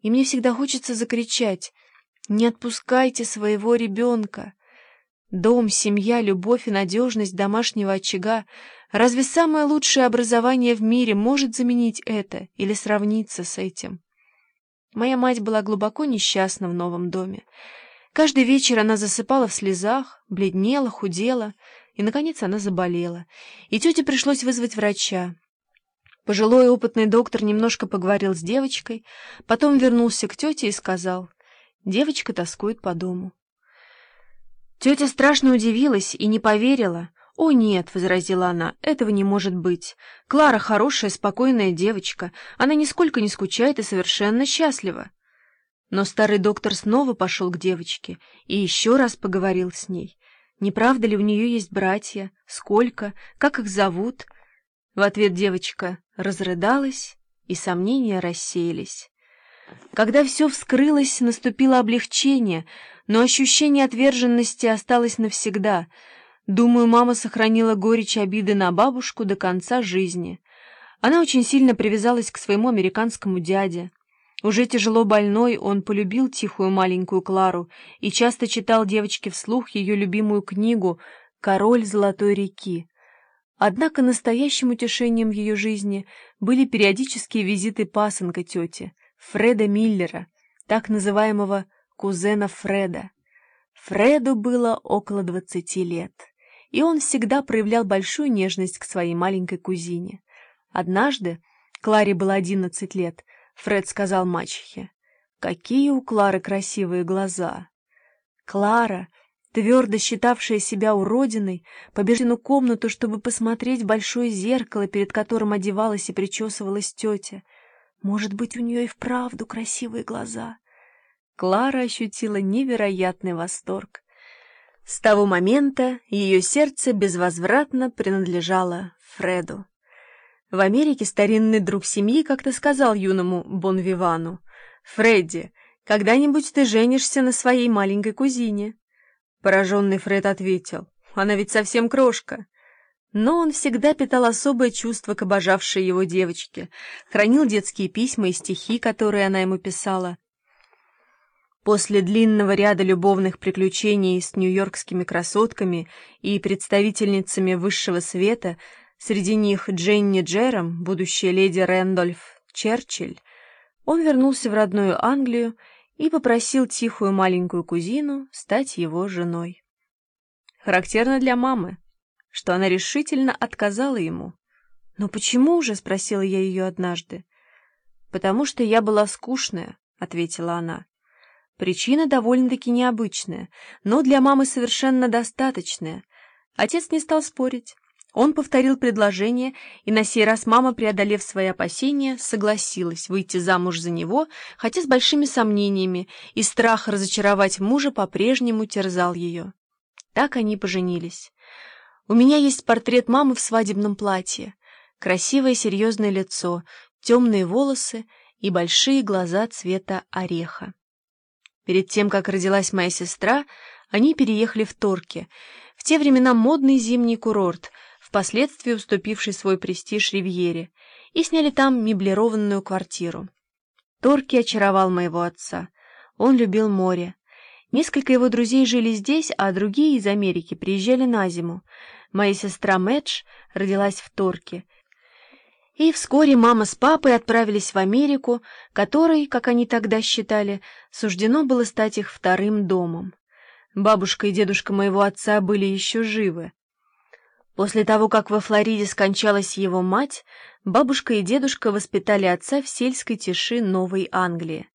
и мне всегда хочется закричать «Не отпускайте своего ребенка!» Дом, семья, любовь и надежность домашнего очага — разве самое лучшее образование в мире может заменить это или сравниться с этим? Моя мать была глубоко несчастна в новом доме. Каждый вечер она засыпала в слезах, бледнела, худела, и, наконец, она заболела. И тете пришлось вызвать врача. Пожилой опытный доктор немножко поговорил с девочкой, потом вернулся к тете и сказал, девочка тоскует по дому. Тетя страшно удивилась и не поверила. «О, нет», — возразила она, — «этого не может быть. Клара хорошая, спокойная девочка. Она нисколько не скучает и совершенно счастлива». Но старый доктор снова пошел к девочке и еще раз поговорил с ней. Не правда ли у нее есть братья? Сколько? Как их зовут? В ответ девочка разрыдалась, и сомнения рассеялись. Когда все вскрылось, наступило облегчение, но ощущение отверженности осталось навсегда. Думаю, мама сохранила горечь обиды на бабушку до конца жизни. Она очень сильно привязалась к своему американскому дяде. Уже тяжело больной, он полюбил тихую маленькую Клару и часто читал девочке вслух ее любимую книгу «Король Золотой реки». Однако настоящим утешением ее жизни были периодические визиты пасынка тети — Фреда Миллера, так называемого кузена Фреда. Фреду было около двадцати лет, и он всегда проявлял большую нежность к своей маленькой кузине. Однажды, Кларе было одиннадцать лет, Фред сказал мачехе, «Какие у Клары красивые глаза!» Клара, твердо считавшая себя уродиной, побежала в комнату, чтобы посмотреть в большое зеркало, перед которым одевалась и причесывалась тетя — может быть, у нее и вправду красивые глаза. Клара ощутила невероятный восторг. С того момента ее сердце безвозвратно принадлежало Фреду. В Америке старинный друг семьи как-то сказал юному Бонвивану, «Фредди, когда-нибудь ты женишься на своей маленькой кузине?» Пораженный Фред ответил, «Она ведь совсем крошка». Но он всегда питал особое чувство к обожавшей его девочке, хранил детские письма и стихи, которые она ему писала. После длинного ряда любовных приключений с нью-йоркскими красотками и представительницами высшего света, среди них Дженни Джером, будущая леди Рэндольф Черчилль, он вернулся в родную Англию и попросил тихую маленькую кузину стать его женой. Характерно для мамы что она решительно отказала ему. «Но почему же?» — спросила я ее однажды. «Потому что я была скучная», — ответила она. Причина довольно-таки необычная, но для мамы совершенно достаточная. Отец не стал спорить. Он повторил предложение, и на сей раз мама, преодолев свои опасения, согласилась выйти замуж за него, хотя с большими сомнениями, и страх разочаровать мужа по-прежнему терзал ее. Так они поженились. У меня есть портрет мамы в свадебном платье. Красивое серьезное лицо, темные волосы и большие глаза цвета ореха. Перед тем, как родилась моя сестра, они переехали в Торки, в те времена модный зимний курорт, впоследствии уступивший свой престиж Ривьере, и сняли там меблированную квартиру. Торки очаровал моего отца. Он любил море. Несколько его друзей жили здесь, а другие из Америки приезжали на зиму. Моя сестра Мэдж родилась в Торке. И вскоре мама с папой отправились в Америку, которой, как они тогда считали, суждено было стать их вторым домом. Бабушка и дедушка моего отца были еще живы. После того, как во Флориде скончалась его мать, бабушка и дедушка воспитали отца в сельской тиши Новой Англии.